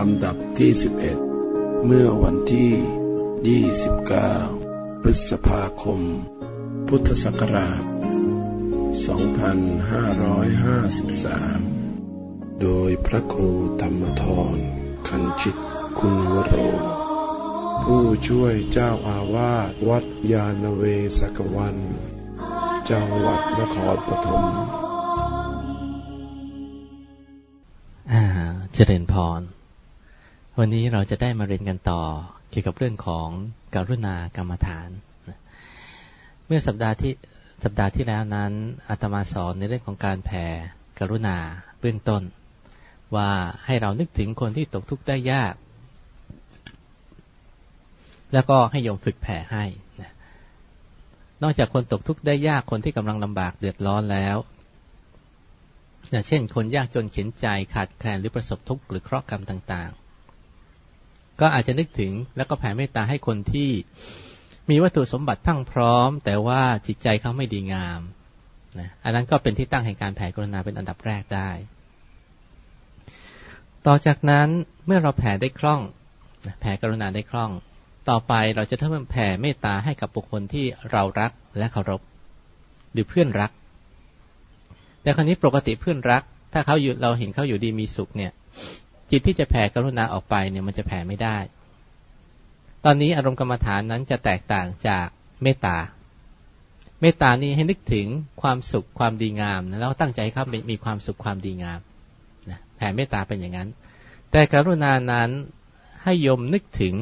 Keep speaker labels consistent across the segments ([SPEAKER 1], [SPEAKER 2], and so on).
[SPEAKER 1] ลำดับที่ 11 เมื่อวันที่ 29 พฤษภาคม พุทธศักราช 2553 โดยพระครูธรรมทรคันชิตคุณวโร ผู้ช่วยเจ้าอาวาสวัดยาณเวศกวัน จังหวัดนครปฐม
[SPEAKER 2] อ่าเจริญพร วันนี้เราจะได้มาเรียนกันต่อเกี่ยวกับเรื่องของการุณากรรมฐาน เมื่อสัปดาห์ที่สัปดาห์ที่แล้วนั้นอาตมาสอนในเรื่องของการแผ่กรุณาเบื้องต้น ว่าให้เรานึกถึงคนที่ตกทุกข์ได้ยาก แล้วก็ให้โยมฝึกแผ่ให้นะนอกจากคนตกทุกข์ได้ยากคนที่กำลังลำบากเดือดร้อนแล้วอย่างเช่น คนยากจนเข็นใจขาดแคลนหรือประสบทุกข์หรือเคราะห์กรรมต่างๆ ก็อาจจะนึกถึงแล้วก็แผ่เมตตาให้คนที่มีวัตถุสมบัติพรั่งพร้อม แต่ว่าจิตใจเขาไม่ดีงามนะอันนั้นก็เป็นที่ตั้งแห่งการแผ่กรุณาเป็นอันดับแรกได้ ต่อจากนั้นเมื่อเราแผ่ได้คล่องแผ่กรุณาได้คล่อง ต่อไปเราจะเริ่มแผ่เมตตาให้กับบุคคลที่เรารักและเคารพ หรือเพื่อนรัก แต่คราวนี้ปกติเพื่อนรัก ถ้าเขาอยู่เราเห็นเขาอยู่ดีมีสุขเนี่ย จิตที่จะแผ่กรุณาออกไปเนี่ยมันจะแผ่ไม่ได้ ตอนนี้อารมณ์กรรมฐานนั้นจะแตกต่างจากเมตตา เมตตานี้ให้นึกถึงความสุขความดีงามนะแล้วตั้งใจให้เขามีความสุขความดีงามนะแผ่เมตตาเป็นอย่างนั้น แต่กรุณานั้นให้ยมนึกถึง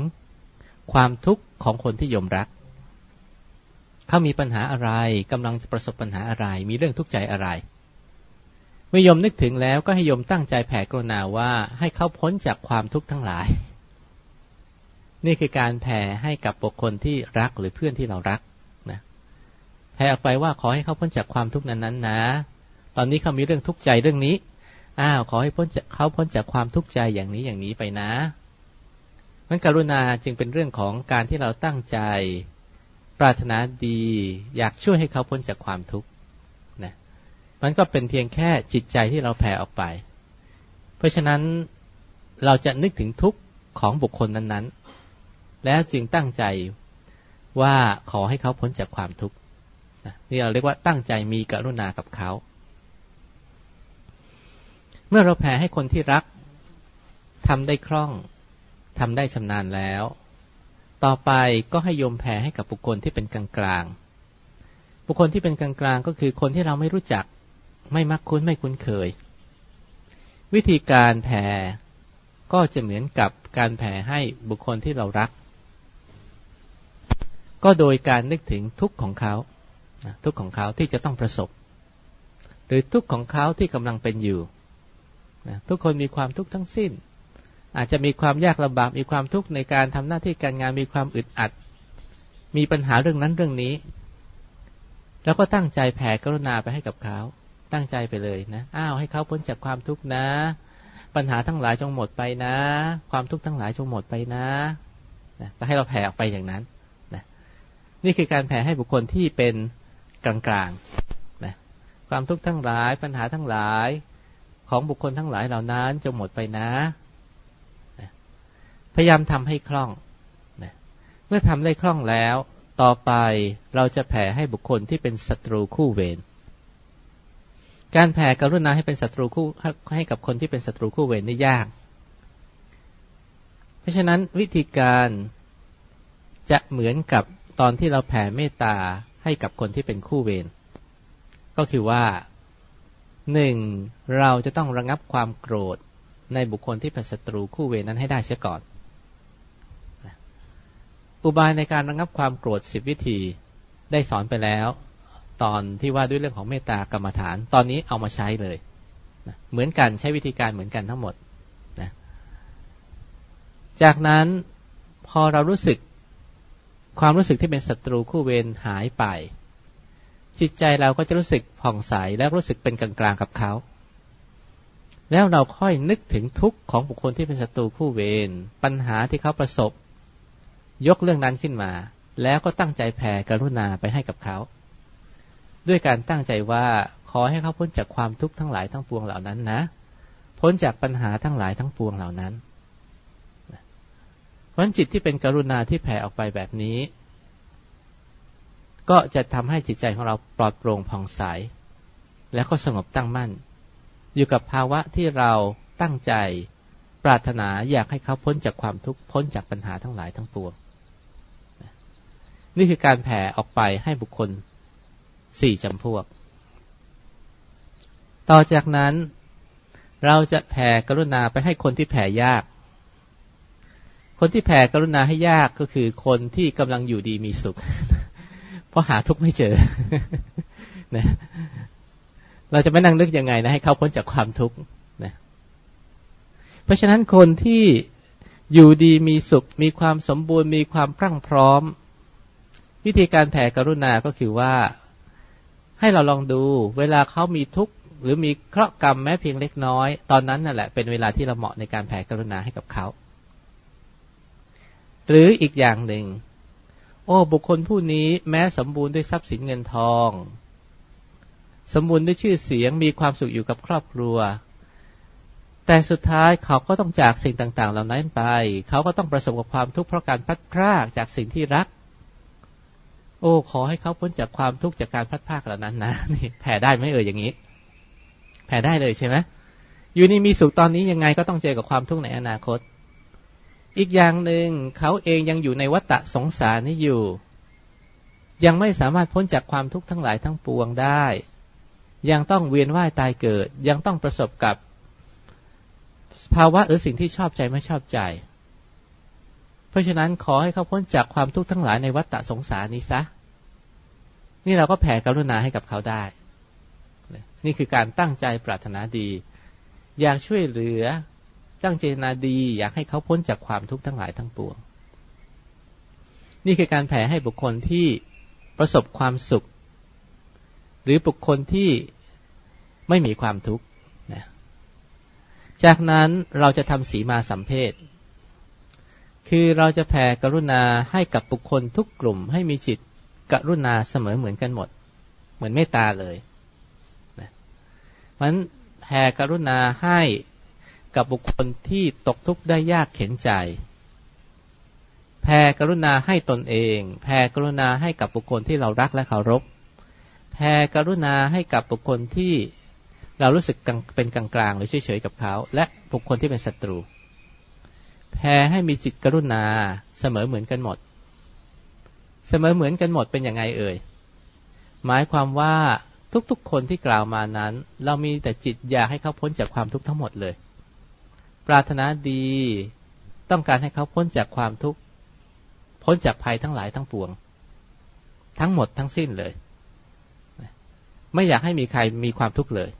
[SPEAKER 2] ความทุกข์ของคนที่ยมรัก เขามีปัญหาอะไรกำลังจะประสบปัญหาอะไร มีเรื่องทุกข์ใจอะไร เมื่อยมนึกถึงแล้วก็ให้ยมตั้งใจแผ่กรุณาว่าให้เขาพ้นจากความทุกข์ทั้งหลาย นี่คือการแผ่ให้กับบุคคลที่รักหรือเพื่อนที่เรารักนะแผ่ออกไปว่าขอให้เขาพ้นจากความทุกข์นั้นๆนะ ตอนนี้เขามีเรื่องทุกข์ใจเรื่องนี้อ้าวขอให้พ้นจากเขาพ้นจากความทุกข์ใจอย่างนี้อย่างนี้ไปนะมันกรุณาจึงเป็นเรื่องของการที่เราตั้งใจ ปรารถนาดี อยากช่วยให้เขาพ้นจากความทุกข์ มันก็เป็นเพียงแค่จิตใจที่เราแผ่ออกไป เพราะฉะนั้นเราจะนึกถึงทุกข์ของบุคคลนั้นๆ แล้วจึงตั้งใจว่าขอให้เขาพ้นจากความทุกข์นี่เราเรียกว่าตั้งใจมีกรุณากับเขา เมื่อเราแผ่ให้คนที่รักทำได้คล่องทำได้ชำนาญแล้ว ต่อไปก็ให้โยมแผ่ให้กับบุคคลที่เป็นกลางกลางบุคคลที่เป็นกลางกลางก็คือคนที่เราไม่รู้จัก ไม่มักคุ้นไม่คุ้นเคย วิธีการแผ่ก็จะเหมือนกับการแผ่ให้บุคคลที่เรารัก ก็โดยการนึกถึงทุกข์ของเขาทุกข์ของเขาที่จะต้องประสบ หรือทุกข์ของเขาที่กำลังเป็นอยู่ทุกคนมีความทุกข์ทั้งสิ้น อาจจะมีความยากลำบากมีความทุกข์ในการทำหน้าที่การงานมีความอึดอัด มีปัญหาเรื่องนั้นเรื่องนี้ แล้วก็ตั้งใจแผ่กรุณาไปให้กับเขา ตั้งใจไปเลยนะ อ้าวให้เขาพ้นจากความทุกข์นะ ปัญหาทั้งหลายจงหมดไปนะ ความทุกข์ทั้งหลายจงหมดไปนะนะก็ให้เราแผ่ออกไปอย่างนั้นนะนี่คือการแผ่ให้บุคคลที่เป็นกลางๆนะความทุกข์ทั้งหลายปัญหาทั้งหลายของบุคคลทั้งหลายเหล่านั้นจงหมดไปนะพยายามทำให้คล่องนะเมื่อทำได้คล่องแล้ว ต่อไปเราจะแผ่ให้บุคคลที่เป็นศัตรูคู่เวร การแผ่กรุณาให้เป็นศัตรูคู่ให้กับคนที่เป็นศัตรูคู่เวรนี่ยาก เพราะฉะนั้นวิธีการจะเหมือนกับตอนที่เราแผ่เมตตาให้กับคนที่เป็นคู่เวรก็คือว่าหนึ่งเราจะต้องระงับความโกรธในบุคคลที่เป็นศัตรูคู่เวรนั้นให้ได้เสียก่อน อุบายในการระงับความโกรธสิบวิธีได้สอนไปแล้ว ตอนที่ว่าด้วยเรื่องของเมตตากรรมฐาน ตอนนี้เอามาใช้เลยนะเหมือนกันใช้วิธีการเหมือนกันทั้งหมดนะจากนั้นพอเรารู้สึกความรู้สึกที่เป็นศัตรูคู่เวรหายไป จิตใจเราก็จะรู้สึกผ่องใสและรู้สึกเป็นกลางๆกับเขา แล้วเราค่อยนึกถึงทุกข์ของบุคคลที่เป็นศัตรูคู่เวรปัญหาที่เขาประสบ ยกเรื่องนั้นขึ้นมา แล้วก็ตั้งใจแผ่กรุณาไปให้กับเขา ด้วยการตั้งใจว่าขอให้เขาพ้นจากความทุกข์ทั้งหลายทั้งปวงเหล่านั้นนะ พ้นจากปัญหาทั้งหลายทั้งปวงเหล่านั้นเพราะจิตที่เป็นกรุณาที่แผ่ออกไปแบบนี้ ก็จะทำให้จิตใจของเราปลอดโปร่งผ่องใส แล้วก็สงบตั้งมั่น อยู่กับภาวะที่เราตั้งใจปรารถนาอยากให้เขาพ้นจากความทุกข์พ้นจากปัญหาทั้งหลายทั้งปวง นี่คือการแผ่ออกไปให้บุคคล สี่จำพวก ต่อจากนั้น เราจะแผ่กรุณาไปให้คนที่แผ่ยาก คนที่แผ่กรุณาให้ยากก็คือคนที่กำลังอยู่ดีมีสุข เพราะหาทุกข์ไม่เจอนะเราจะไม่นั่งนึกยังไงนะให้เขาพ้นจากความทุกข์นะเพราะฉะนั้นคนที่อยู่ดีมีสุข มีความสมบูรณ์ มีความพรั่งพร้อม วิธีการแผ่กรุณาก็คือว่า ให้เราลองดู เวลาเขามีทุกข์หรือมีเคราะห์กรรมแม้เพียงเล็กน้อย ตอนนั้นนั่นแหละเป็นเวลาที่เราเหมาะในการแผ่กรุณาให้กับเขา หรืออีกอย่างหนึ่ง โอ้ บุคคลผู้นี้แม้สมบูรณ์ด้วยทรัพย์สินเงินทอง สมบูรณ์ด้วยชื่อเสียงมีความสุขอยู่กับครอบครัว แต่สุดท้ายเขาก็ต้องจากสิ่งต่าง ๆ เหล่านั้นไป เขาก็ต้องประสบกับความทุกข์เพราะการพัดพรากจากสิ่งที่รัก โอ้ ขอให้เขาพ้นจากความทุกข์จากการพัดพรากเหล่านั้นนะนี่แผ่ได้ไหมเอ่ยอย่างนี้ แผ่ได้เลยใช่ไหมอยู่นี่มีสุขตอนนี้ยังไงก็ต้องเจอกับความทุกข์ในอนาคต อีกอย่างหนึ่งเขาเองยังอยู่ในวัฏสงสารนี้อยู่ ยังไม่สามารถพ้นจากความทุกข์ทั้งหลายทั้งปวงได้ ยังต้องเวียนว่ายตายเกิด ยังต้องประสบกับภาวะหรือสิ่งที่ชอบใจไม่ชอบใจ ราะฉะนั้นขอให้เขาพ้นจากความทุกข์ทั้งหลายในวัฏฏะสงสารนี้ซะ นี่เราก็แผ่กรุณาให้กับเขาได้ นี่คือการตั้งใจปรารถนาดี อยากช่วยเหลือตั้งเจตนาดี อยากให้เขาพ้นจากความทุกข์ทั้งหลายทั้งปวง นี่คือการแผ่ให้บุคคลที่ประสบความสุข หรือบุคคลที่ไม่มีความทุกข์จากนั้นเราจะทำสีมาสัมเพศ คือเราจะแผ่กรุณาให้กับบุคคลทุกกลุ่ม ให้มีจิตกรุณาเสมอเหมือนกันหมด เหมือนเมตตาเลยนะมันแผ่กรุณาให้กับบุคคลที่ตกทุกข์ได้ยากเข็นใจ แผ่กรุณาให้ตนเอง แผ่กรุณาให้กับบุคคลที่เรารักและเคารพ แผ่กรุณาให้กับบุคคลที่เรารู้สึกเป็นกลางๆหรือเฉยๆกับเขา และบุคคลที่เป็นศัตรู แผ่ให้มีจิตกรุณาเสมอเหมือนกันหมด เสมอเหมือนกันหมดเป็นยังไงเอ่ย หมายความว่าทุกๆ คนที่กล่าวมานั้น เรามีแต่จิตอยากให้เขาพ้นจากความทุกข์ทั้งหมดเลย ปรารถนาดีต้องการให้เขาพ้นจากความทุกข์พ้นจากภัยทั้งหลายทั้งปวง ทั้งหมดทั้งสิ้นเลย ไม่อยากให้มีใครมีความทุกข์เลย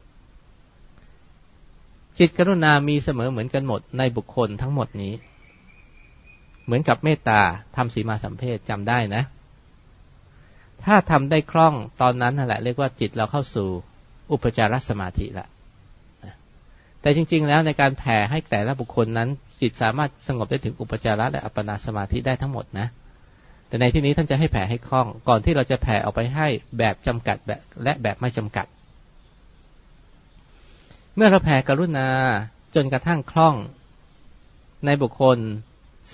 [SPEAKER 2] จิตกรุณามีเสมอเหมือนกันหมดในบุคคลทั้งหมดนี้ เหมือนกับเมตตาทำสีมาสัมเพศจำได้นะ ถ้าทำได้คล่องตอนนั้นนั่นแหละเรียกว่าจิตเราเข้าสู่อุปจารสมาธิละแต่จริง ๆ แล้วในการแผ่ให้แต่ละบุคคลนั้น จิตสามารถสงบได้ถึงอุปจาระและอัปปนาสมาธิได้ทั้งหมดนะ แต่ในที่นี้ท่านจะให้แผ่ให้คล่อง ก่อนที่เราจะแผ่ออกไปให้แบบจำกัดแบบและแบบไม่จำกัด เมื่อเราแผ่กรุณาจนกระทั่งคล่อง ในบุคคล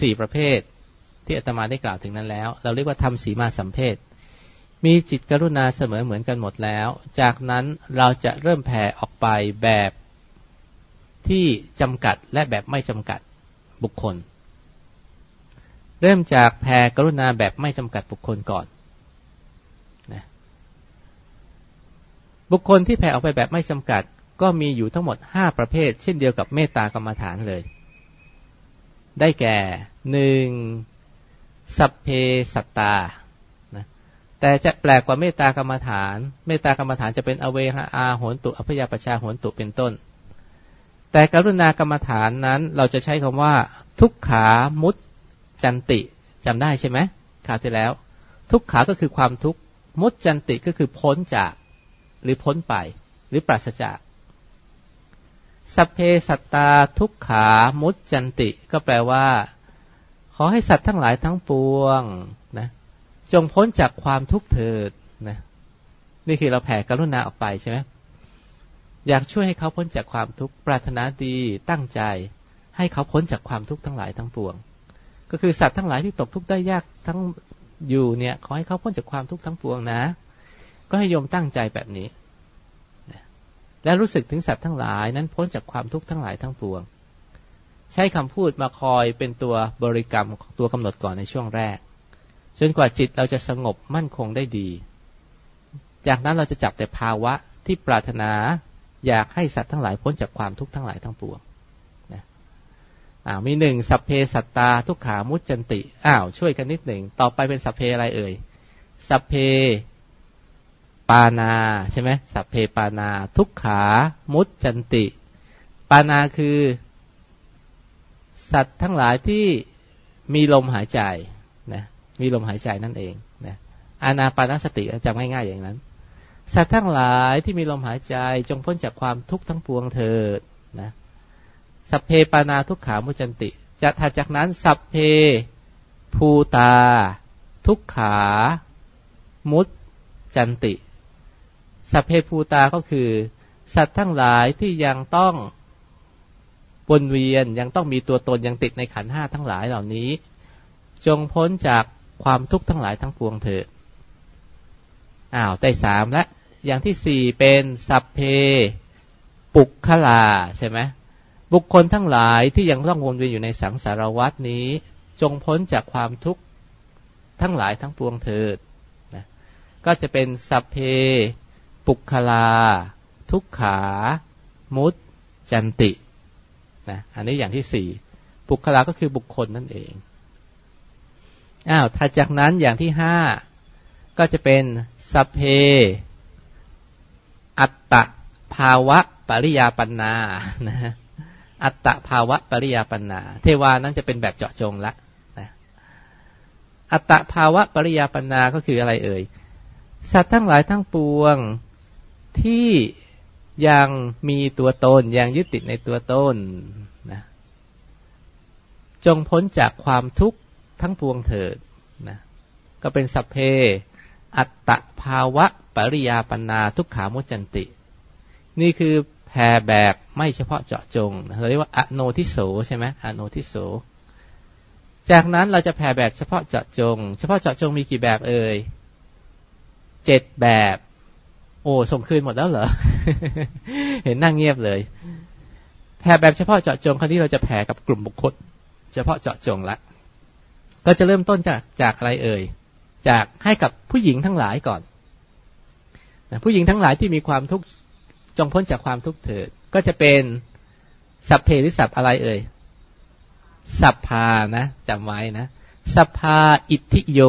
[SPEAKER 2] สี่ประเภท ที่อาตมาได้กล่าวถึงนั้นแล้ว เราเรียกว่าทำสีมาสัมเพศมีจิตกรุณาเสมอเหมือนกันหมดแล้ว จากนั้นเราจะเริ่มแผ่ออกไปแบบที่จำกัดและแบบไม่จำกัดบุคคล เริ่มจากแผ่กรุณาแบบไม่จำกัดบุคคลก่อนนะบุคคลที่แผ่ออกไปแบบไม่จำกัด ก็มีอยู่ทั้งหมดห้าประเภท เช่นเดียวกับเมตตากรรมฐานเลย ได้แก่หนึ่งสัพเพสัตตานะแต่จะแปลกกว่าเมตตากรรมฐาน เมตตากรรมฐานจะเป็นอเวหอาโหนตุอภยาปชาโหนตุเป็นต้น แต่กรุณากรรมฐานนั้นเราจะใช้คำว่า ทุกขามุตจันติจำได้ใช่ไหมคราวที่แล้ว ทุกขาก็คือความทุกข์มุตจันติก็คือพ้นจาก หรือพ้นไป หรือปราศจาก สัพเพสัตตาทุกขามุตจันติ ก็แปลว่า ขอให้สัตว์ทั้งหลายทั้งปวงนะจงพ้นจากความทุกข์เถิดนะนี่คือเราแผ่กรุณาออกไปใช่ไหมอยากช่วยให้เขาพ้นจากความทุกข์ปรารถนาดีตั้งใจ ให้เขาพ้นจากความทุกข์ทั้งหลายทั้งปวง ก็คือสัตว์ทั้งหลายที่ตกทุกข์ได้ยากทั้งอยู่เนี่ย ขอให้เขาพ้นจากความทุกข์ทั้งปวงนะ ก็ให้โยมตั้งใจแบบนี้ และรู้สึกถึงสัตว์ทั้งหลายนั้นพ้นจากความทุกข์ทั้งหลายทั้งปวง ใช้คำพูดมาคอยเป็นตัวบริกรรมตัวกำหนดก่อนในช่วงแรก จนกว่าจิตเราจะสงบมั่นคงได้ดี จากนั้นเราจะจับแต่ภาวะที่ปรารถนาอยากให้สัตว์ทั้งหลายพ้นจากความทุกข์ทั้งหลายทั้งปวงนะอ้าวมีหนึ่งสัพเพสัตตาทุกขามุจจันติ อ้าวช่วยกันนิดหนึ่ง ต่อไปเป็นสัพเพอะไรเอ่ย สัพเพ ปานาใช่ไหมสัพเพปานา ทุกขา มุจจันติ ปานาคือ สัตว์ทั้งหลายที่มีลมหายใจนะมีลมหายใจนั่นเองนะอานาปานสติจำง่ายๆอย่างนั้น สัตว์ทั้งหลายที่มีลมหายใจจงพ้นจากความทุกข์ทั้งปวงเถิดนะสัพเพปานาทุกขามุจจันติจะถัดจากนั้นสัพเพภูตา ทุกขา มุจจันติ สัพเพภูตาก็คือ สัตว์ทั้งหลายที่ยังต้องวนเวียนยังต้องมีตัวตนยังติดในขันห้าทั้งหลายเหล่านี้ จงพ้นจากความทุกข์ทั้งหลายทั้งปวงเถิดอ้าวได้สามและอย่างที่สี่เป็นสัพเพ ปุกขลาใช่ไหมบุคคลทั้งหลายที่ยังต้องวนเวียนอยู่ในสังสารวัตนี้ จงพ้นจากความทุกข์ทั้งหลายทั้งปวงเถิดนะก็จะเป็นสัพเพ ปุคลา ทุกขา มุตจันตินะอันนี้อย่างที่สี่ปุคลาก็คือบุคคลนั่นเองอ้าวถ้าจากนั้นอย่างที่ห้าก็จะเป็นสเพ อัตตภาวะปริยาปัญนานะอัตตภาวะปริยาปัญนา เทวานั้นจะเป็นแบบเจาะจงละนะอัตตภาวะปริยาปัญนาก็คืออะไรเอ่ยสัตว์ทั้งหลายทั้งปวง ที่ยังมีตัวตนยังยึดติดในตัวตนนะจงพ้นจากความทุกข์ทั้งปวงเถิดนะก็เป็นสัพเพ อัตตภาวะปริยาปนาทุกขามุจันติ นี่คือแผ่แบบไม่เฉพาะเจาะจงเราเรียกว่าอโนทิโสใช่ไหมอโนทิโสจากนั้นเราจะแผ่แบบเฉพาะเจาะจง เฉพาะเจาะจงมีกี่แบบเอ่ยเจ็ดแบบ โอ้ส่งคืนหมดแล้วเหรอ เห็นนั่งเงียบเลยแผ่แบบเฉพาะเจาะจงคราวนี้เราจะแผ่กับกลุ่มบุคคล เฉพาะเจาะจงละ ก็จะเริ่มต้นจากจากอะไรเอ่ย จากให้กับผู้หญิงทั้งหลายก่อนนะผู้หญิงทั้งหลายที่มีความทุกข์จงพ้นจากความทุกข์เถิด ก็จะเป็นสัพเพหรือสัพอะไรเอ่ย สัพพานะจำไว้นะ สัพพาอิทธิโย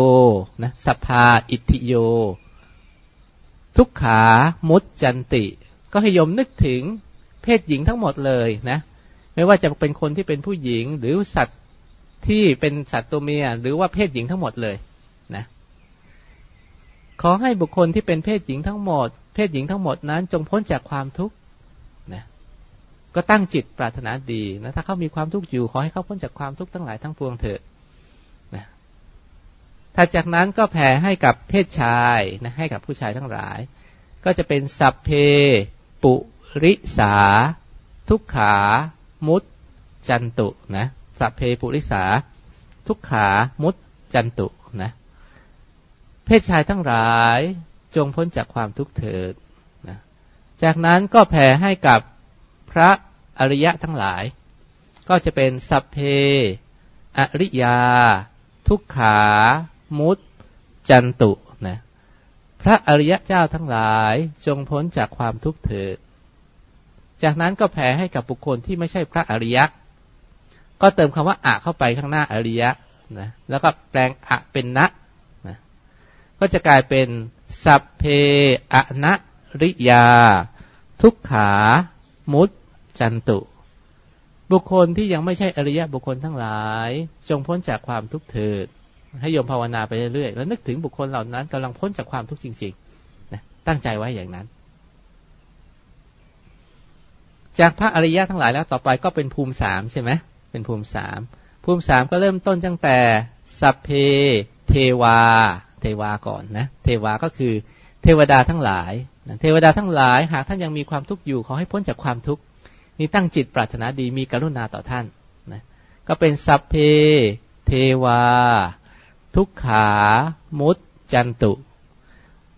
[SPEAKER 2] นะ สัพพาอิทธิโย ทุกขามุดจันติ ก็ให้ยมนึกถึงเพศหญิงทั้งหมดเลยนะ ไม่ว่าจะเป็นคนที่เป็นผู้หญิงหรือสัตว์ที่เป็นสัตว์ตัวเมีย หรือว่าเพศหญิงทั้งหมดเลยนะ ขอให้บุคคลที่เป็นเพศหญิงทั้งหมด เพศหญิงทั้งหมดนั้น จงพ้นจากความทุกข์นะก็ตั้งจิตปรารถนาดีนะถ้าเขามีความทุกข์อยู่ขอให้เขาพ้นจากความทุกข์ทั้งหลายทั้งปวงเถิด ถ้าจากนั้นก็แผ่ให้กับเพศชายนะให้กับผู้ชายทั้งหลาย ก็จะเป็นสัพเพ ปุริสา ทุกขา มุตจันตุนะสัพเพปุริสา ทุกขา มุตจันตุนะเพศชายทั้งหลายจงพ้นจากความทุกข์เถิดนะจากนั้นก็แผ่ให้กับพระอริยะทั้งหลาย ก็จะเป็นสัพเพ อริยา ทุกขา มุตจันตุนะพระอริยะเจ้าทั้งหลายจงพ้นจากความทุกข์เถิด จากนั้นก็แผ่ให้กับบุคคลที่ไม่ใช่พระอริยะ ก็เติมคำว่าอะเข้าไปข้างหน้าอริยะนะแล้วก็แปลงอะเป็นนะนะก็จะกลายเป็นสัพเพอะนะริยา ทุกขา มุตจันตุ บุคคลที่ยังไม่ใช่อริยะบุคคลทั้งหลาย จงพ้นจากความทุกข์เถิด ให้โยมภาวนาไปเรื่อยๆแล้วนึกถึงบุคคลเหล่านั้นกำลังพ้นจากความทุกข์จริงๆนะตั้งใจไว้อย่างนั้น จากพระอริยะทั้งหลายแล้วต่อไปก็เป็นภูมิสามใช่ไหมเป็นภูมิสามภูมิสามก็เริ่มต้นตั้งแต่สัพเพเทวา เทวาก่อนนะเทวาก็คือเทวดาทั้งหลายเทวดาทั้งหลาย หากท่านยังมีความทุกข์อยู่ขอให้พ้นจากความทุกข์นี่ตั้งจิตปรารถนาดีมีกรุณาต่อท่านนะก็เป็นสัพเพเทวา ทุกขา มุตจันตุ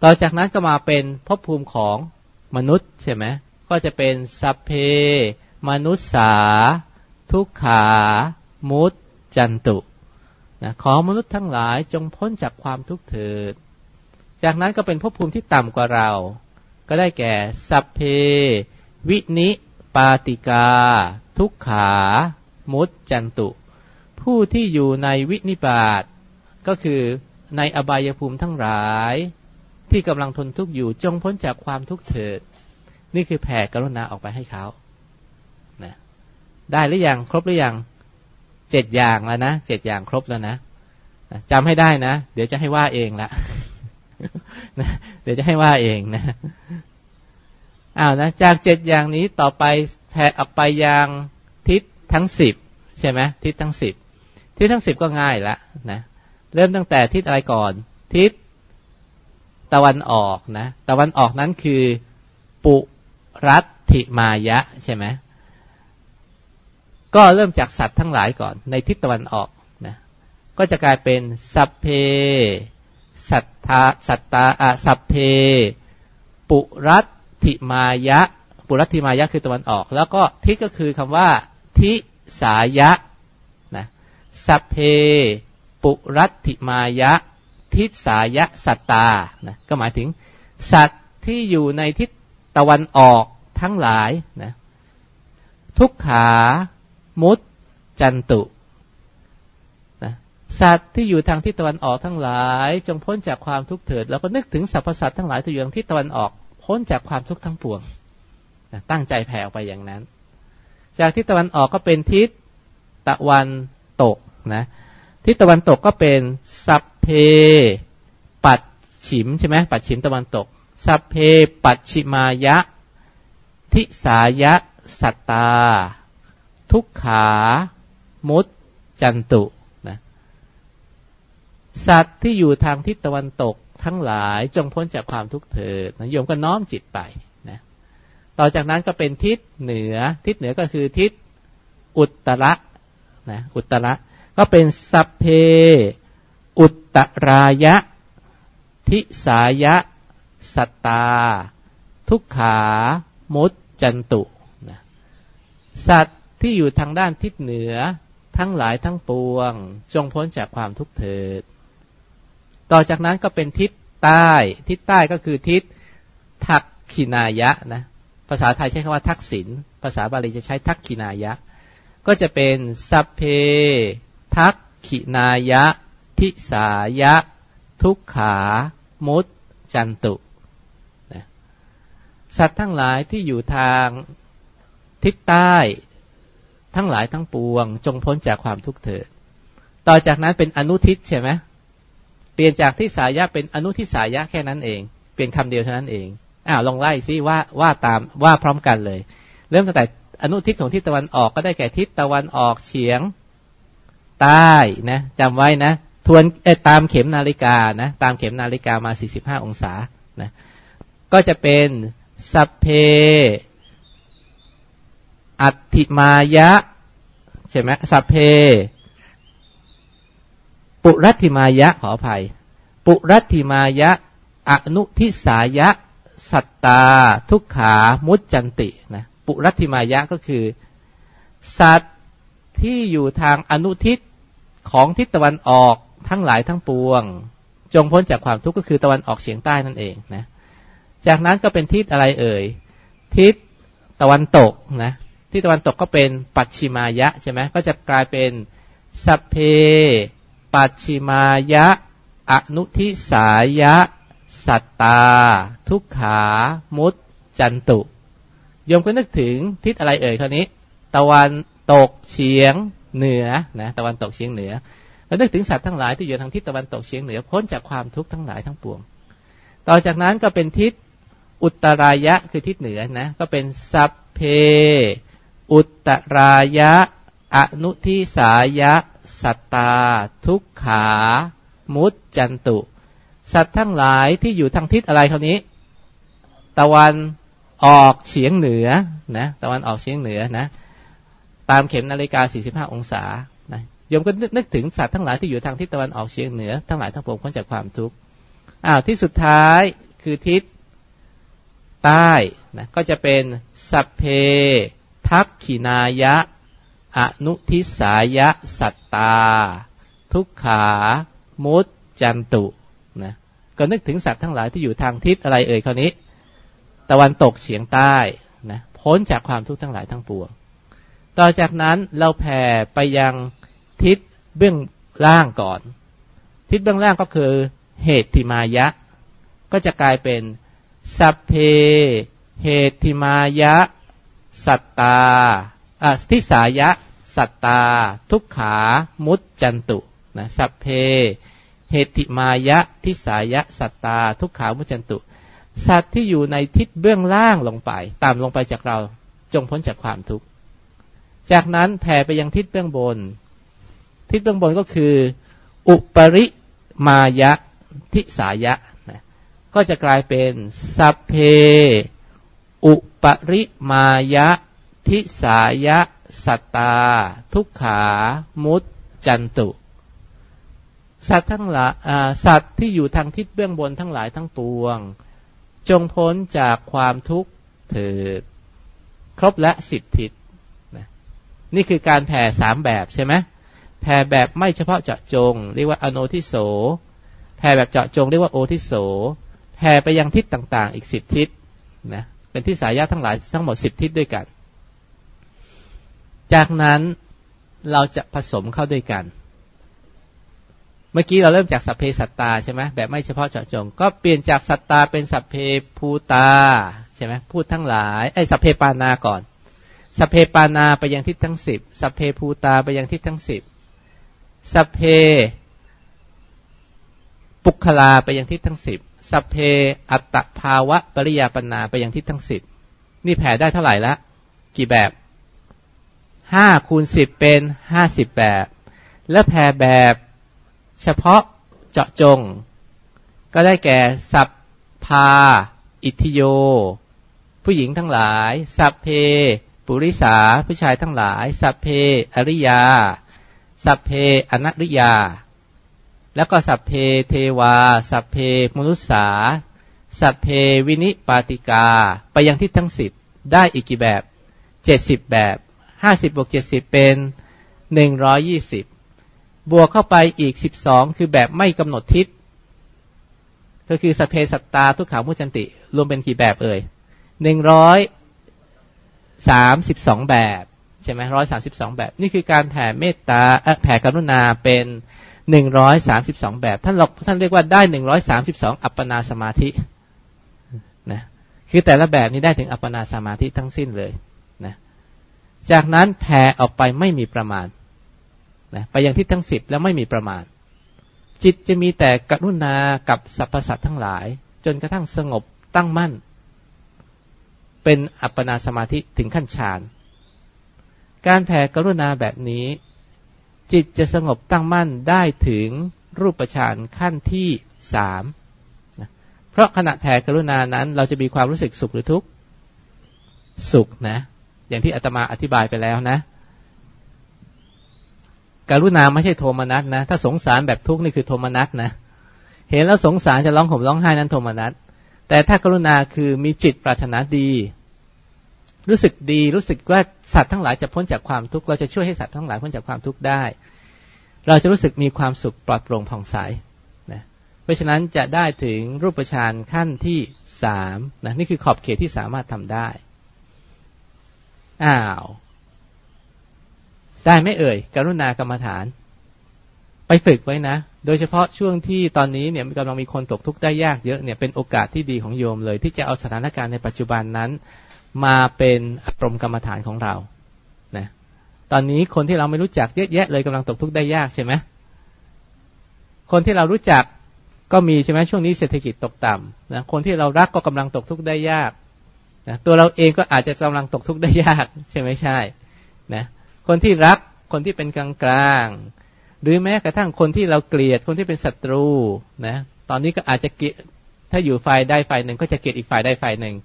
[SPEAKER 2] ต่อจากนั้นก็มาเป็นภพภูมิของมนุษย์ใช่ไหมก็จะเป็นสัพเพ มนุษสา ทุกขา มุตจันตุนะขอมนุษย์ทั้งหลายจงพ้นจากความทุกข์เถิด จากนั้นก็เป็นภพภูมิที่ต่ำกว่าเรา ก็ได้แก่ สัพเพ วินิปาติกา ทุกขา มุตจันตุ ผู้ที่อยู่ในวินิบาต ก็คือในอบายภูมิทั้งหลาย ที่กำลังทนทุกข์อยู่จงพ้นจากความทุกข์เถิด นี่คือแผ่กรุณาออกไปให้เขานะได้หรือยังครบหรือยังเจ็ดอย่างแล้วนะเจ็ดอย่างครบแล้วนะจำให้ได้นะ เดี๋ยวจะให้ว่าเองละนะเดี๋ยวจะให้ว่าเองนะอ้าวนะจากเจ็ดอย่างนี้ต่อไปแผ่ออกไปยังทิศทั้งสิบใช่ไหมทิศทั้งสิบทิศทั้งสิบก็ง่ายละนะ เริ่มตั้งแต่ทิศอะไรก่อน ทิศตะวันออกนะ ตะวันออกนั้นคือ ปุรัติมายะใช่ไหมก็เริ่มจากสัตว์ทั้งหลายก่อน ในทิศตะวันออกนะ ก็จะกลายเป็นสัพเพสัตตาสัตตาอะสัพเพ ปุรัติมายะ ปุรัติมายะคือตะวันออก แล้วก็ทิศก็คือคำว่า ทิสายะนะสัพเพ ปุรัติมายะ ทิสายะสัตตานะก็หมายถึง สัตว์ที่อยู่ในทิศตะวันออกทั้งหลายนะทุกขา มุตจันตุนะสัตว์ที่อยู่ทางทิศตะวันออกทั้งหลาย จงพ้นจากความทุกข์เถิด แล้วก็นึกถึงสรรพสัตว์ทั้งหลายที่อยู่ทางทิศตะวันออก พ้นจากความทุกข์ทั้งปวงนะตั้งใจแผ่ออกไปอย่างนั้น จากทิศตะวันออกก็เป็นทิศตะวันตกนะ ทิศตะวันตกก็เป็นสัพเพปัดฉิมใช่ไหมปัดฉิมตะวันตก สัพเพปัดชิมายะ ทิสายะ สัตตา ทุกขา มุตจันตุนะสัตว์ที่อยู่ทางทิศตะวันตกทั้งหลายจงพ้นจากความทุกข์เถิดนะโยมก็น้อมจิตไปนะต่อจากนั้นก็เป็นทิศเหนือ ทิศเหนือก็คือทิศอุตระนะอุตระ ก็เป็นสัพเพ อุตรายะ ทิสายะ สัตตา ทุกขา มุตจันตุนะสัตว์ที่อยู่ทางด้านทิศเหนือทั้งหลายทั้งปวง จงพ้นจากความทุกข์เถิด ต่อจากนั้นก็เป็นทิศใต้ ทิศใต้ก็คือทิศทักขินายะนะ ภาษาไทยใช้คำว่าทักษิณ ภาษาบาลีจะใช้ทักขินายะ ก็จะเป็นสัพเพ ทักขินายะทิสายะ ทุกขา มุตจันตุนะสัตว์ทั้งหลายที่อยู่ทางทิศใต้ ทั้งหลายทั้งปวง จงพ้นจากความทุกข์เถิด ต่อจากนั้นเป็นอนุทิศใช่ไหมเปลี่ยนจากทิสายะเป็นอนุทิสายะแค่นั้นเอง เปลี่ยนคำเดียวเท่านั้นเองอ้าวลองไล่ซิว่าว่าตามว่าพร้อมกันเลย เริ่มตั้งแต่อนุทิศของทิศตะวันออกก็ได้แก่ทิศตะวันออกเฉียง ใต้นะจำไว้นะทวนตามเข็มนาฬิกานะตามเข็มนาฬิกามา 45 องศานะก็จะเป็นสัพเพ อัติมายะ ใช่ไหมสัพเพ ปุรัติมายะขออภัย ปุรัติมายะ อนุทิสายะ สัตตา ทุกขามุจจันตินะปุรัติมายะก็คือ สัตว์ที่อยู่ทางอนุทิศ ของทิศตะวันออกทั้งหลายทั้งปวง จงพ้นจากความทุกข์ก็คือตะวันออกเฉียงใต้นั่นเองนะ จากนั้นก็เป็นทิศอะไรเอ่ย ทิศตะวันตกนะที่ตะวันตกก็เป็นปัจฉิมายะใช่ไหมก็จะกลายเป็นสัพเพ ปัจฉิมายะ อนุทิสายะ สัตตา ทุกขา มุตจันตุโยมก็นึกถึงทิศอะไรเอ่ยคราวนี้ ตะวันตกเฉียง เหนือนะตะวันตกเฉียงเหนือแล้วนึกถึงสัตว์ทั้งหลายที่อยู่ทางทิศตะวันตกเฉียงเหนือพ้นจากความทุกข์ทั้งหลายทั้งปวง ต่อจากนั้นก็เป็นทิศอุตรายะคือทิศเหนือนะก็เป็นสัพเพ อุตรายะ อนุทิสายะ สัตตา ทุกขา มุตจันตุ สัตว์ทั้งหลายที่อยู่ทางทิศอะไรคราวนี้ ตะวันออกเฉียงเหนือนะ ตะวันออกเฉียงเหนือนะ ตามเข็มนาฬิกา 45 องศานะโยมก็นึกถึงสัตว์ทั้งหลายที่อยู่ทางทิศตะวันออกเฉียงเหนือ ทั้งหลายทั้งปวงพ้นจากความทุกข์อ้าวที่สุดท้ายคือทิศใต้นะก็จะเป็นสัพเพ ทักขินายะ อนุทิสายะ สัตตา ทุกขา มุตจันตุนะก็นึกถึงสัตว์ทั้งหลายที่อยู่ทางทิศอะไรเอ่ยคราวนี้ ตะวันตกเฉียงใต้นะพ้นจากความทุกข์ทั้งหลายทั้งปวง ต่อจากนั้นเราแผ่ไปยังทิศเบื้องล่างก่อน ทิศเบื้องล่างก็คือเหตุทิมายะ ก็จะกลายเป็น สัพเพ เหตุทิมายะ สัตตาอะทิสายะ สัตตา ทุกขา มุตจันตุนะสัพเพ เหติมายะ ทิสายะ สัตตา ทุกขามุตจันตุ สัตว์ที่อยู่ในทิศเบื้องล่างลงไปต่ำลงไปจากเราจงพ้นจากความทุกข์ จากนั้นแผ่ไปยังทิศเบื้องบน ทิศเบื้องบนก็คือ อุปริมายะทิสายะก็จะกลายเป็นสัพเพ อุปริมายะทิสายะ สัตตา ทุกขา มุตจันตุ สัตว์ทั้งหลายสัตว์ที่อยู่ทางทิศเบื้องบนทั้งหลายทั้งปวง จงพ้นจากความทุกข์เถิด ครบและสิบทิศ นี่คือการแผ่สามแบบใช่ไหมแผ่แบบไม่เฉพาะเจาะจง เรียกว่าอโนทิโส แผ่แบบเจาะจงเรียกว่าโอทิโส แผ่ไปยังทิศต่างๆ อีกสิบทิศนะเป็นทิศสายะทั้งหลายทั้งหมดสิบทิศด้วยกัน จากนั้นเราจะผสมเข้าด้วยกัน เมื่อกี้เราเริ่มจากสัพเพสัตตาใช่ไหมแบบไม่เฉพาะเจาะจง ก็เปลี่ยนจากสัตตาเป็นสัพเพภูตาใช่ไหมพูดทั้งหลายไอ้สัพเพปานาก่อน สัพเพปานาไปยังทิศทั้งสิบสัพเพภูตาไปยังทิศทั้งสิบสัพเพปุคลาไปยังทิศทั้งสิบสัพเพอัตตภาวะปริยาปนาไปยังทิศทั้งสิบนี่แผ่ได้เท่าไหร่ละ กี่แบบห้าคูณสิบเป็นห้าสิบแบบ แล้วแผ่แบบเฉพาะเจาะจง ก็ได้แก่สัพพา อิตถิโย ผู้หญิงทั้งหลาย สัพเพ ปุริสาผู้ชายทั้งหลาย สัพเพอริยา สัพเพอนริยา แล้วก็สัพเพเทวา สัพเพมนุสสา สัพเพวินิปาติกา ไปยังทิศทั้งสิบได้อีกกี่แบบเจ็ดสิบแบบห้าสิบบวกเจ็ดสิบเป็นหนึ่งร้อยี่สิบบวกเข้าไปอีกสิบสองคือแบบไม่กำหนดทิศ ก็คือสเพสัตตาทุกขามุจันติ รวมเป็นกี่แบบเอ่ยหนึ่งร้อย สามสิบสองแบบใช่ไหมร้อยสามสิบสองแบบ นี่คือการแผ่เมตตาแผ่กรุณาเป็นหนึ่งร้อยสามสิบสองแบบท่านเราท่านเรียกว่าได้หนึ่งร้อยสามสิบสองอัปปนาสมาธินะคือแต่ละแบบนี้ได้ถึงอัปปนาสมาธิทั้งสิ้นเลยนะจากนั้นแผ่ออกไปไม่มีประมาณนะไปยังที่ทั้งสิบแล้วไม่มีประมาณ จิตจะมีแต่กรุณากับสรรพสัตว์ทั้งหลาย จนกระทั่งสงบตั้งมั่น เป็นอัปปนาสมาธิถึงขั้นฌาน การแผ่กรุณาแบบนี้ จิตจะสงบตั้งมั่นได้ถึงรูปฌานขั้นที่สามนะเพราะขณะแผ่กรุณานั้น เราจะมีความรู้สึกสุขหรือทุกข์ สุขนะ อย่างที่อาตมาอธิบายไปแล้วนะ กรุณาไม่ใช่โทมนัสนะ ถ้าสงสารแบบทุกข์นี่คือโทมนัสนะ เห็นแล้วสงสารจะร้องห่มร้องไห้นั้นโทมนัสแต่ถ้ากรุณาคือมีจิตปรารถนาดี รู้สึกดีรู้สึกว่าสัตว์ทั้งหลายจะพ้นจากความทุกข์เราจะช่วยให้สัตว์ทั้งหลายพ้นจากความทุกข์ได้ เราจะรู้สึกมีความสุขปลอดโปร่งผ่องใสนะเพราะฉะนั้นจะได้ถึงรูปฌานขั้นที่สามนะนี่คือขอบเขตที่สามารถทำได้อ้าว ได้ไม่เอ่ยกรุณากรรมฐาน ไปฝึกไว้นะ โดยเฉพาะช่วงที่ตอนนี้เนี่ยกำลังมีคนตกทุกข์ได้ยากเยอะเนี่ยเป็นโอกาสที่ดีของโยมเลย ที่จะเอาสถานการณ์ในปัจจุบันนั้น มาเป็นอารมณ์กรรมฐานของเรานะตอนนี้คนที่เราไม่รู้จักเยอะแยะเลยกำลังตกทุกข์ได้ยากใช่ไหมคนที่เรารู้จักก็มีใช่ไหมช่วงนี้เศรษฐกิจตกต่ำนะคนที่เรารักก็กำลังตกทุกข์ได้ยากนะตัวเราเองก็อาจจะกำลังตกทุกข์ได้ยากใช่ไหมใช่นะคนที่รักคนที่เป็นกลางกลางหรือแม้กระทั่งคนที่เราเกลียดคนที่เป็นศัตรูนะตอนนี้ก็อาจจะเกลียดถ้าอยู่ฝ่ายใดฝ่ายหนึ่งก็จะเกลียดอีกฝ่ายใดฝ่ายหนึ่ง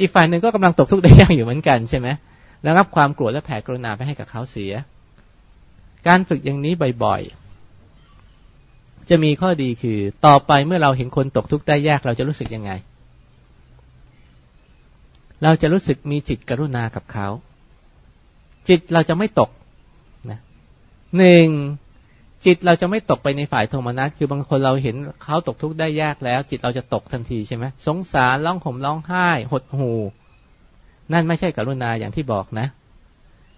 [SPEAKER 2] อีกฝ่ายหนึ่งก็กำลังตกทุกข์ได้ยากอยู่เหมือนกันใช่ไหมแล้วรับความโกรธและแผ่กรุณาไปให้กับเขาเสีย การฝึกอย่างนี้บ่อยๆ จะมีข้อดีคือ ต่อไปเมื่อเราเห็นคนตกทุกข์ได้ยากเราจะรู้สึกยังไง เราจะรู้สึกมีจิตกรุณากับเขา จิตเราจะไม่ตกนะหนึ่ง จิตเราจะไม่ตกไปในฝ่ายโทมนัสคือบางคนเราเห็นเขาตกทุกข์ได้ยากแล้ว จิตเราจะตกทันทีใช่ไหมสงสารร้องห่มร้องไห้ หดหูนั่นไม่ใช่กรุณาอย่างที่บอกนะ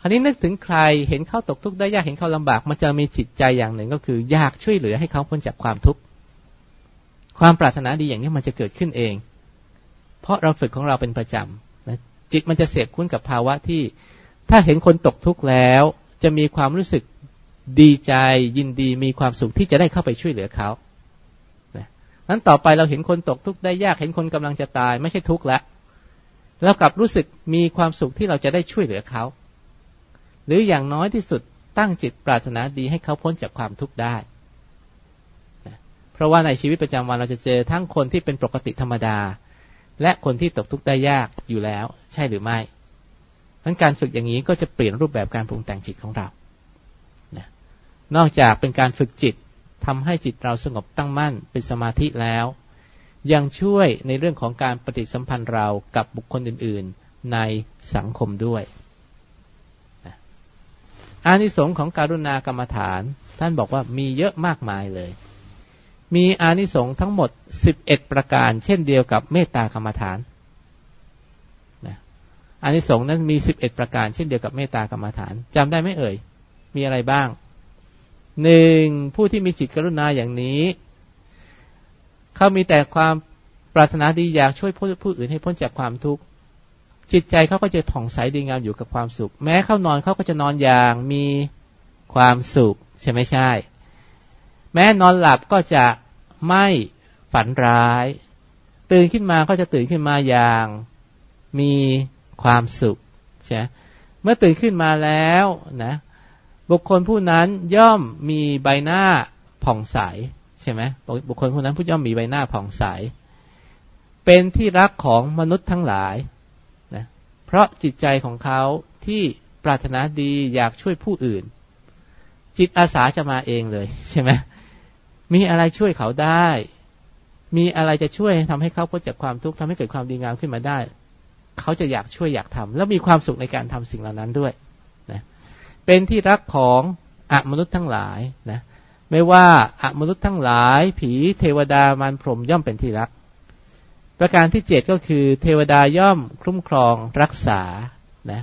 [SPEAKER 2] คราวนี้นึกถึงใครเห็นเขาตกทุกข์ได้ยากเห็นเขาลำบาก มันจะมีจิตใจอย่างหนึ่งก็คือ อยากช่วยเหลือให้เขาพ้นจากความทุกข์ความปรารถนาดีอย่างนี้มันจะเกิดขึ้นเอง เพราะเราฝึกของเราเป็นประจำนะจิตมันจะเสพคุ้นกับภาวะที่ ถ้าเห็นคนตกทุกข์แล้ว จะมีความรู้สึก ดีใจยินดีมีความสุขที่จะได้เข้าไปช่วยเหลือเขานั้นต่อไปเราเห็นคนตกทุกข์ได้ยากเห็นคนกำลังจะตาย ไม่ใช่ทุกข์แล้วเรากลับรู้สึกมีความสุขที่เราจะได้ช่วยเหลือเขา หรืออย่างน้อยที่สุดตั้งจิตปรารถนาดีให้เขาพ้นจากความทุกข์ได้ เพราะว่าในชีวิตประจำวันเราจะเจอทั้งคนที่เป็นปกติธรรมดา และคนที่ตกทุกข์ได้ยากอยู่แล้ว ใช่หรือไม่ทั้นการฝึกอย่างนี้ก็จะเปลี่ยนรูปแบบการปรุงแต่งจิตของเรา นอกจากเป็นการฝึกจิตทำให้จิตเราสงบตั้งมั่นเป็นสมาธิแล้ว ยังช่วยในเรื่องของการปฏิสัมพันธ์เรากับบุคคลอื่น ๆ ในสังคมด้วยอานิสงส์ของการุณากรรมฐาน ท่านบอกว่ามีเยอะมากมายเลย มีอานิสงส์ทั้งหมด 11 ประการ เช่นเดียวกับเมตตากรรมฐานอานิสงส์นั้นมี 11 ประการ เช่นเดียวกับเมตตากรรมฐานจำได้ไหมเอ่ย มีอะไรบ้าง หนึ่งผู้ที่มีจิตกรุณาอย่างนี้ เขามีแต่ความปรารถนาดีอยากช่วยผู้อื่นให้พ้นจากความทุกข์จิตใจเขาก็จะผ่องใสดีงามอยู่กับความสุข แม้เขานอนเขาก็จะนอนอย่างมีความสุขใช่ไหมใช่ แม้นอนหลับก็จะไม่ฝันร้าย ตื่นขึ้นมาก็จะตื่นขึ้นมาอย่างมีความสุขใช่เมื่อตื่นขึ้นมาแล้วนะ บุคคลผู้นั้นย่อมมีใบหน้าผ่องใสใช่ไหมบุคคลผู้นั้นผู้ย่อมมีใบหน้าผ่องใส เป็นที่รักของมนุษย์ทั้งหลายนะเพราะจิตใจของเขาที่ปรารถนาดีอยากช่วยผู้อื่น จิตอาสาจะมาเองเลยใช่ไหมมีอะไรช่วยเขาได้ มีอะไรจะช่วยทำให้เขาพ้นจากความทุกข์ทำให้เกิดความดีงามขึ้นมาได้ เขาจะอยากช่วยอยากทำแล้วมีความสุขในการทำสิ่งเหล่านั้นด้วย เป็นที่รักของอมนุษย์ทั้งหลายนะไม่ว่าอมนุษย์ทั้งหลาย ผีเทวดามารพรมย่อมเป็นที่รัก ประการที่เจ็ดก็คือ เทวดาย่อมคุ้มครองรักษานะ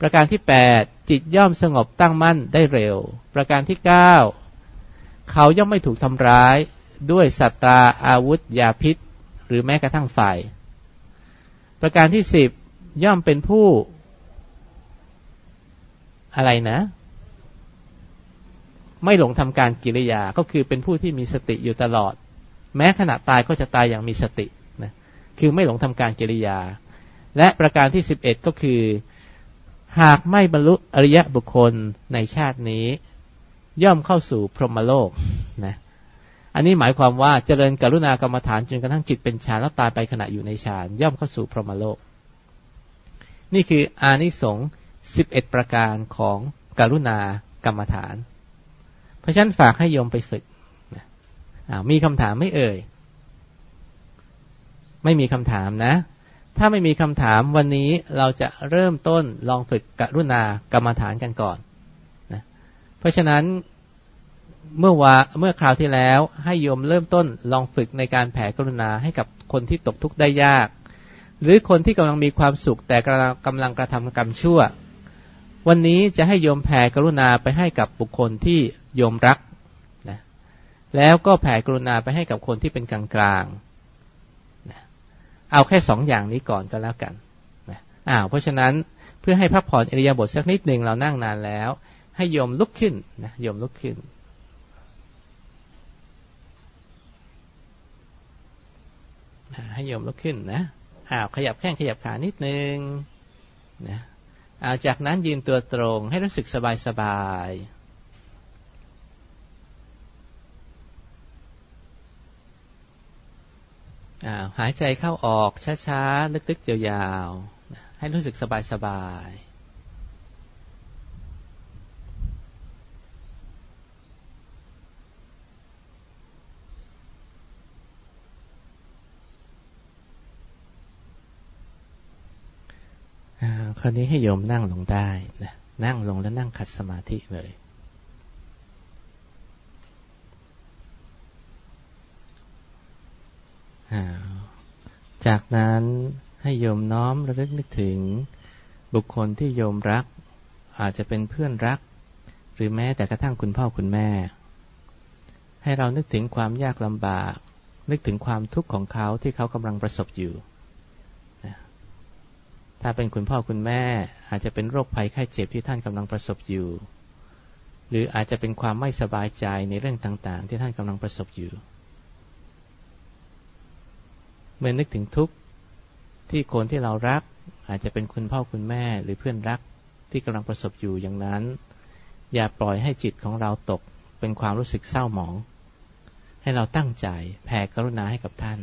[SPEAKER 2] ประการที่แปดจิตย่อมสงบตั้งมั่นได้เร็ว ประการที่เก้าเขาย่อมไม่ถูกทำร้ายด้วยสัตตาอาวุธยาพิษ หรือแม้กระทั่งไฟประการที่สิบย่อมเป็นผู้ อะไรนะ ไม่หลงทำการกิริยาก็คือเป็นผู้ที่มีสติอยู่ตลอด แม้ขณะตายก็จะตายอย่างมีสตินะคือไม่หลงทำการกิริยา และประการที่สิบเอ็ดก็คือ หากไม่บรรลุอริยบุคคลในชาตินี้ ย่อมเข้าสู่พรหมโลกนะอันนี้หมายความว่าเจริญกรุณากรรมฐานจนกระทั่งจิตเป็นฌานแล้วตายไปขณะอยู่ในฌานย่อมเข้าสู่พรหมโลก นี่คืออานิสงส์ สิบเอ็ดประการของกรุณากรรมฐาน เพราะฉะนั้นฝากให้โยมไปฝึกมีคำถามไม่เอ่ย ไม่มีคำถามนะ ถ้าไม่มีคำถามวันนี้เราจะเริ่มต้นลองฝึกกรุณากรรมฐานกันก่อนนะเพราะฉะนั้นเมื่อวาเมื่อคราวที่แล้วให้โยมเริ่มต้นลองฝึกในการแผ่กรุณาให้กับคนที่ตกทุกข์ได้ยาก หรือคนที่กำลังมีความสุขแต่กำลังกระทำกรรมชั่ว วันนี้จะให้โยมแผ่กรุณาไปให้กับบุคคลที่โยมรักนะแล้วก็แผ่กรุณาไปให้กับคนที่เป็นกลางกลางนะเอาแค่สองอย่างนี้ก่อนก็แล้วกันนะอ้าวเพราะฉะนั้นเพื่อให้พักผ่อนอริยาบทสักนิดหนึ่งเรานั่งนานแล้ว ให้โยมลุกขึ้นนะโยมลุกขึ้นให้โยมลุกขึ้นนะอ้าวขยับแข้งขยับขานิดนึงนะ จากนั้นยืนตัวตรงให้รู้สึกสบายสบายหายใจเข้าออกช้าๆ ลึกๆยาวๆให้รู้สึกสบายสบาย คราวนี้ให้โยมนั่งลงได้นะนั่งลงแล้วนั่งขัดสมาธิเลย จากนั้นให้โยมน้อมระลึกนึกถึงบุคคลที่โยมรัก อาจจะเป็นเพื่อนรัก หรือแม้แต่กระทั่งคุณพ่อคุณแม่ ให้เรานึกถึงความยากลำบาก นึกถึงความทุกข์ของเขาที่เขากำลังประสบอยู่ ถ้าเป็นคุณพ่อคุณแม่อาจจะเป็นโรคภัยไข้เจ็บที่ท่านกำลังประสบอยู่ หรืออาจจะเป็นความไม่สบายใจในเรื่องต่าง ๆ ที่ท่านกำลังประสบอยู่ เมื่อนึกถึงทุกข์ที่คนที่เรารัก อาจจะเป็นคุณพ่อคุณแม่หรือเพื่อนรักที่กำลังประสบอยู่อย่างนั้น อย่าปล่อยให้จิตของเราตกเป็นความรู้สึกเศร้าหมอง ให้เราตั้งใจแผ่กรุณาให้กับท่าน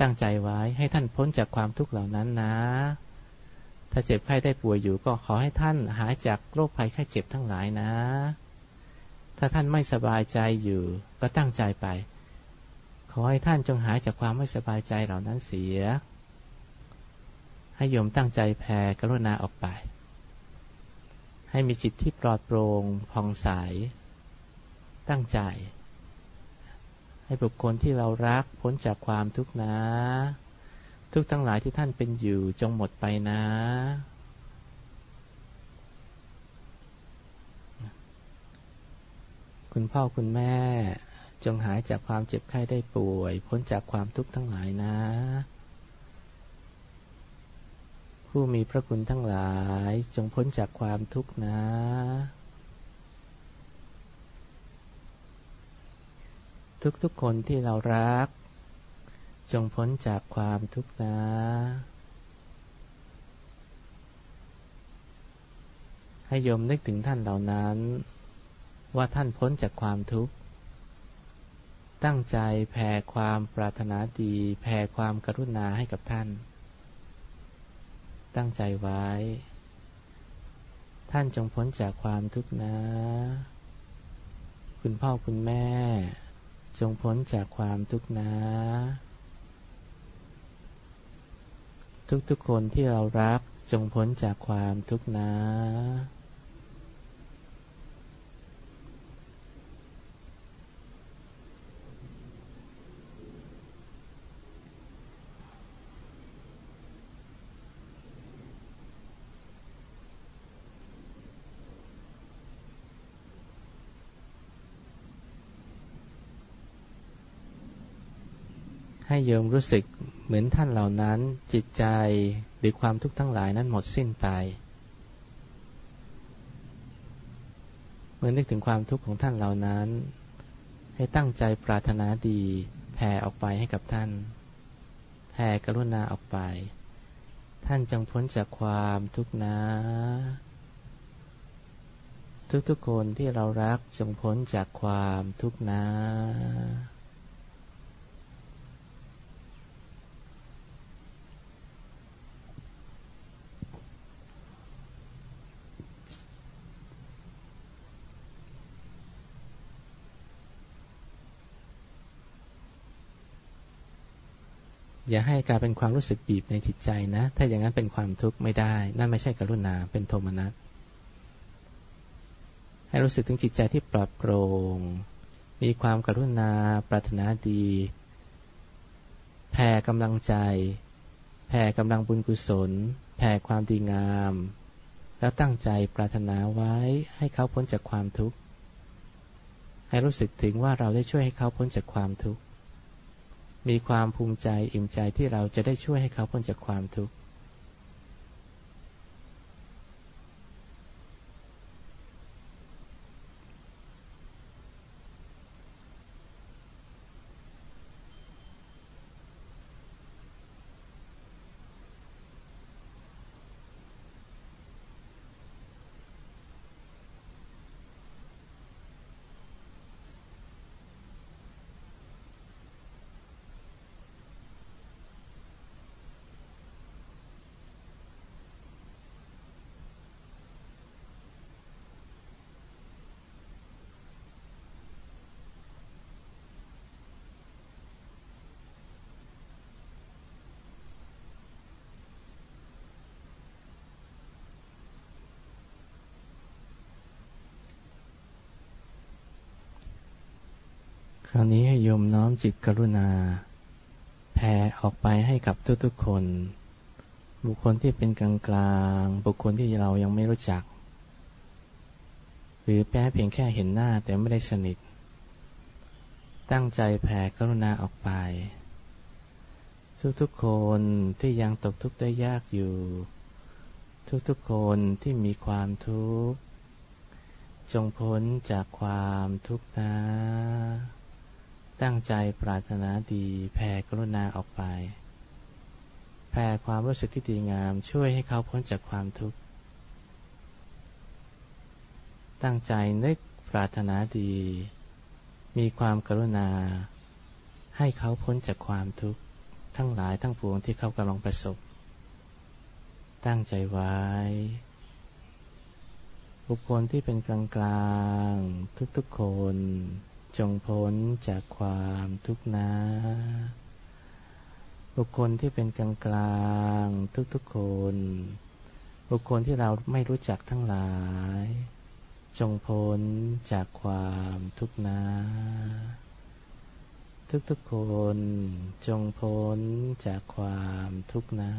[SPEAKER 2] ตั้งใจไว้ให้ท่านพ้นจากความทุกข์เหล่านั้นนะ ถ้าเจ็บไข้ได้ป่วยอยู่ก็ขอให้ท่านหายจากโรคภัยไข้เจ็บทั้งหลายนะ ถ้าท่านไม่สบายใจอยู่ ก็ตั้งใจไป ขอให้ท่านจงหายจากความไม่สบายใจเหล่านั้นเสีย ให้โยมตั้งใจแผ่กรุณาออกไป ให้มีจิตที่ปลอดโปร่งผ่องใส ตั้งใจ ให้บุคคลที่เรารักพ้นจากความทุกข์นะ ทุกทั้งหลายที่ท่านเป็นอยู่จงหมดไปนะ คุณพ่อคุณแม่จงหายจากความเจ็บไข้ได้ป่วย พ้นจากความทุกข์ทั้งหลายนะ ผู้มีพระคุณทั้งหลายจงพ้นจากความทุกข์นะทุกๆคนที่เรารัก จงพ้นจากความทุกข์นะให้โยมนึกถึงท่านเหล่านั้น ว่าท่านพ้นจากความทุกข์ ตั้งใจแผ่ความปรารถนาดีแผ่ความกรุณาให้กับท่าน ตั้งใจไว้ ท่านจงพ้นจากความทุกข์นะ คุณพ่อคุณแม่ จงพ้นจากความทุกข์นะ ทุกๆคนที่เรารักจงพ้นจากความทุกข์นะให้โยมรู้สึก เหมือนท่านเหล่านั้นจิตใจหรือความทุกข์ทั้งหลายนั้นหมดสิ้นไป เมื่อนึกถึงความทุกข์ของท่านเหล่านั้น ให้ตั้งใจปรารถนาดีแผ่ออกไปให้กับท่านแผ่กรุณาออกไป ท่านจงพ้นจากความทุกข์นะ ทุกๆคนที่เรารักจงพ้นจากความทุกข์นะ อย่าให้กลายเป็นความรู้สึกบีบในจิตใจนะ ถ้าอย่างนั้นเป็นความทุกข์ไม่ได้ นั่นไม่ใช่กรุณา เป็นโทมนัส ให้รู้สึกถึงจิตใจที่ปลอดโปร่ง มีความกรุณา ปรารถนาดี แผ่กำลังใจ แผ่กำลังบุญกุศล แผ่ความดีงาม แล้วตั้งใจปรารถนาไว้ให้เขาพ้นจากความทุกข์ ให้รู้สึกถึงว่าเราได้ช่วยให้เขาพ้นจากความทุกข์ มีความภูมิใจอิ่มใจที่เราจะได้ช่วยให้เขาพ้นจากความทุกข์ ราวนี้ให้โยมน้อมจิตกรุณา แผ่ออกไปให้กับทุกๆคน บุคคลที่เป็นกลางกลางบุคคลที่เรายังไม่รู้จัก หรือแพ้เพียงแค่เห็นหน้าแต่ไม่ได้สนิท ตั้งใจแผ่กรุณาออกไป ทุกๆคนที่ยังตกทุกข์ได้ยากอยู่ ทุกๆคนที่มีความทุกข์จงพ้นจากความทุกข์นะ ตั้งใจปรารถนาดีแผ่กรุณาออกไป แผ่ความรู้สึกที่ดีงามช่วยให้เขาพ้นจากความทุกข์ ตั้งใจนึกปรารถนาดี มีความกรุณา ให้เขาพ้นจากความทุกข์ ทั้งหลายทั้งปวงที่เขากำลังประสบ ตั้งใจไว้ บุคคลที่เป็นกลางกลางทุกๆคน จงพ้นจากความทุกข์นะ บุคคลที่เป็นกลางกลางทุกๆคน บุคคลที่เราไม่รู้จักทั้งหลาย จงพ้นจากความทุกข์นะทุกๆคนจงพ้นจากความทุกข์นะ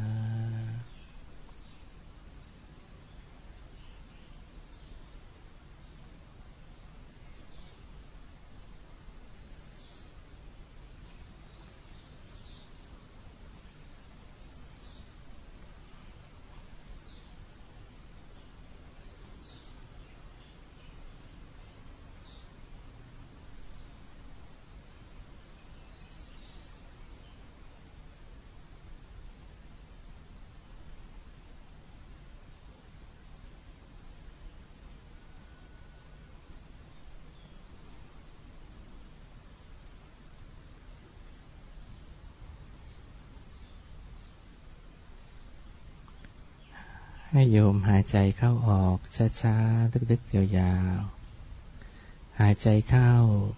[SPEAKER 2] ให้โยมหายใจเข้าออกช้าๆลึกๆยาวๆหายใจเข้า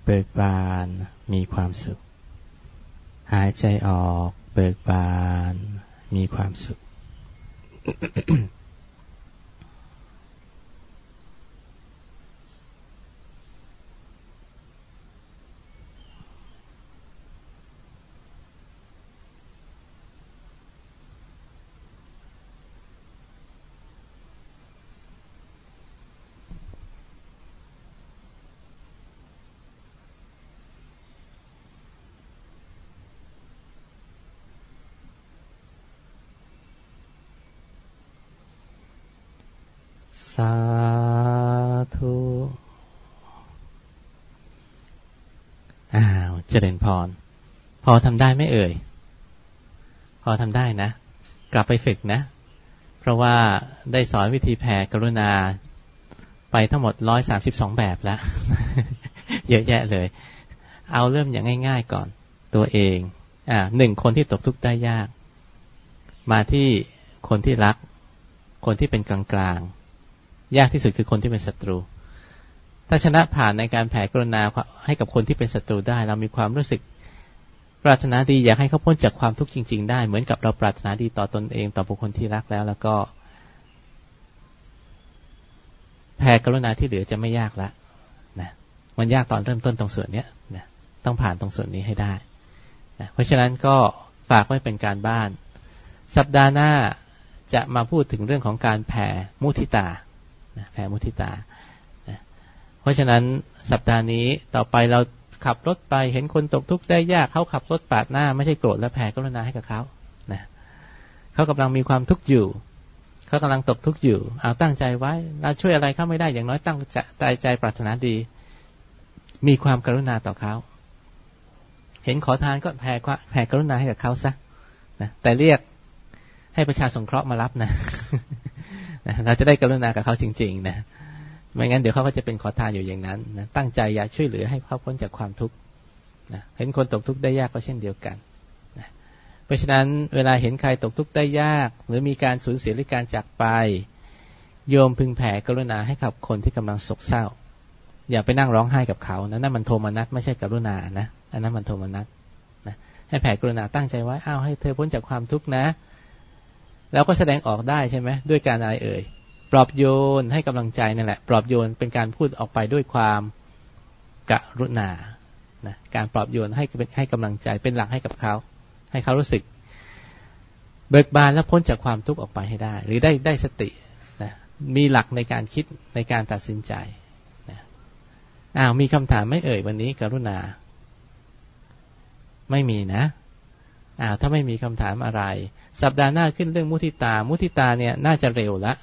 [SPEAKER 2] เบิกบานมีความสุข หายใจออกเบิกบานมีความสุขสาธุ อ้าว เจริญพร พอ ทำได้ไม่เอ่ย พอทำได้นะ กลับไปฝึกนะ เพราะว่าได้สอนวิธีแผ่กรุณาไปทั้งหมดร้อยสามสิบสองแบบแล้ว เยอะแยะเลย เอาเริ่มอย่างง่าย ๆก่อน ตัวเอง อ่าหนึ่งคนที่ตกทุกข์ได้ยาก มาที่คนที่รัก คนที่เป็นกลางๆ ยากที่สุดคือคนที่เป็นศัตรู ถ้าชนะผ่านในการแผ่กรุณาให้กับคนที่เป็นศัตรูได้ เรามีความรู้สึก ปรารถนาดีอยากให้เขาพ้นจากความทุกข์จริง ๆ ได้ เหมือนกับเราปรารถนาดีต่อตอนเองต่อบุคคลที่รักแล้ว แล้วก็แผ่กรุณาที่เหลือจะไม่ยากละนะมันยากตอนเริ่มต้นตรงส่วนเนี้ยนะต้องผ่านตรงส่วนนี้ให้ได้นะเพราะฉะนั้นก็ฝากไว้เป็นการบ้าน สัปดาห์หน้าจะมาพูดถึงเรื่องของการแผ่มุทิตาแผ่มุทิตาเพราะฉะนั้นสัปดาห์นี้ต่อไปเรา ขับรถไปเห็นคนตกทุกข์ได้ยากเขาขับรถปาดหน้า ไม่ใช่โกรธและแผ่กรุณาให้กับเขานะเขากำลังมีความทุกข์อยู่เขากำลังตกทุกข์อยู่เอาตั้งใจไว้เราช่วยอะไรเขาไม่ได้อย่างน้อยตั้งใจใจปรารถนาดี มีความกรุณาต่อเขาเห็นขอทานก็แผ่แผ่กรุณาให้กับเขาซะนะแต่เรียกให้ประชาสงเคราะห์มารับนะ เราจะได้กรุณากับเขาจริง ๆ นะ ไม่งั้นเดี๋ยวเขาก็จะเป็นขอทานอยู่อย่างนั้นนะตั้งใจอยากช่วยเหลือให้เขาพ้นจากความทุกข์นะเห็นคนตกทุกข์ได้ยากก็เช่นเดียวกันนะเพราะฉะนั้นเวลาเห็นใครตกทุกข์ได้ยาก หรือมีการสูญเสียหรือการจากไป โยมพึงแผ่กรุณาให้กับคนที่กำลังโศกเศร้า อย่าไปนั่งร้องไห้กับเขานะนั่นมันโทมนัสไม่ใช่กรุณานะอันนั้นมันโทมนัสนะให้แผ่กรุณาตั้งใจไว้อ้าวให้เธอพ้นจากความทุกข์นะ แล้วก็แสดงออกได้ใช่ไหมด้วยการอะไรเอ่ย ปลอบโยนให้กำลังใจนั่นแหละ ปลอบโยนเป็นการพูดออกไปด้วยความกรุณานะการปลอบโยนให้ให้กำลังใจเป็นหลักให้กับเขา ให้เขารู้สึก เบิกบานและพ้นจากความทุกข์ออกไปให้ได้ หรือได้ได้สตินะมีหลักในการคิดในการตัดสินใจนะอ้าวมีคำถามไม่เอ่ยวันนี้กรุณา ไม่มีนะอ้าวถ้าไม่มีคำถามอะไร สัปดาห์หน้าขึ้นเรื่องมุทิตา มุทิตาเนี่ยน่าจะเร็วละ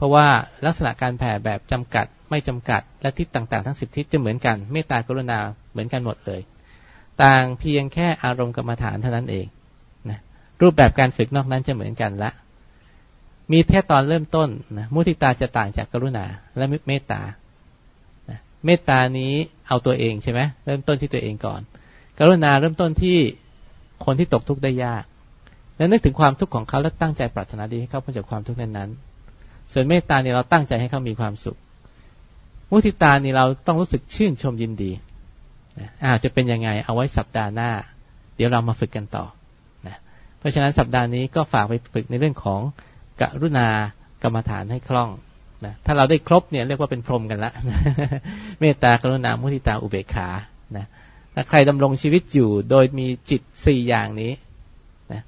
[SPEAKER 2] เพราะว่าลักษณะการแผ่แบบจำกัด ไม่จำกัด และทิศต่างๆ ทั้งสิบทิศจะเหมือนกันเมตตากรุณาเหมือนกันหมดเลย ต่างเพียงแค่อารมณ์กรรมฐานเท่านั้นเองนะรูปแบบการฝึกนอกนั้นจะเหมือนกันละมีแค่ตอนเริ่มต้นนะมุทิตาจะต่างจากกรุณาและเมตตานะเมตตานี้เอาตัวเองใช่ไหมเริ่มต้นที่ตัวเองก่อน กรุณาเริ่มต้นที่คนที่ตกทุกข์ได้ยาก และนึกถึงความทุกข์ของเขาและตั้งใจปรารถนาดีให้เขาพ้นจากความทุกข์นั้นๆ ส่วนเมตตาเนี่ยเราตั้งใจให้เขามีความสุข มุทิตานี่เราต้องรู้สึกชื่นชมยินดีอ้าวจะเป็นยังไง เอาไว้สัปดาห์หน้า เดี๋ยวเรามาฝึกกันต่อนะเพราะฉะนั้นสัปดาห์นี้ก็ฝากไปฝึกในเรื่องของกรุณากรรมฐานให้คล่องนะถ้าเราได้ครบเนี่ยเรียกว่าเป็นพรหมกันละเมตตากรุณามุทิตาอุเบกขานะถ้าใครดำรงชีวิตอยู่โดยมีจิตสี่อย่างนี้นะ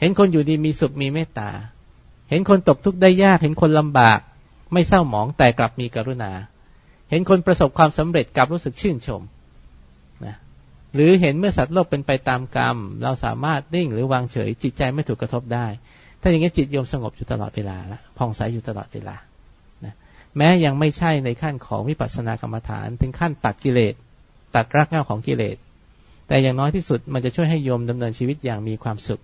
[SPEAKER 2] เห็นคนอยู่ดีมีสุขมีเมตตา เห็นคนตกทุกข์ได้ยาก เห็นคนลำบาก ไม่เศร้าหมองแต่กลับมีกรุณา เห็นคนประสบความสำเร็จกลับรู้สึกชื่นชมนะหรือเห็นเมื่อสัตว์โลกเป็นไปตามกรรม เราสามารถนิ่งหรือวางเฉย จิตใจไม่ถูกกระทบได้ ถ้าอย่างนี้จิตโยมสงบอยู่ตลอดเวลาละผ่องใสอยู่ตลอดเวลานะแม้ยังไม่ใช่ในขั้นของวิปัสสนากรรมฐาน ถึงขั้นตัดกิเลสตัดรากเหง้าของกิเลสแต่อย่างน้อยที่สุดมันจะช่วยให้โยมดำเนินชีวิตอย่างมีความสุข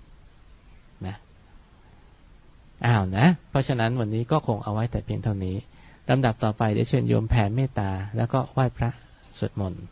[SPEAKER 2] อ้าวนะ เพราะฉะนั้นวันนี้ก็คงเอาไว้แต่เพียงเท่านี้ลำดับต่อไปเดี๋ยวเชิญโยมแผ่เมตตาแล้วก็ไหว้พระสวดมนต์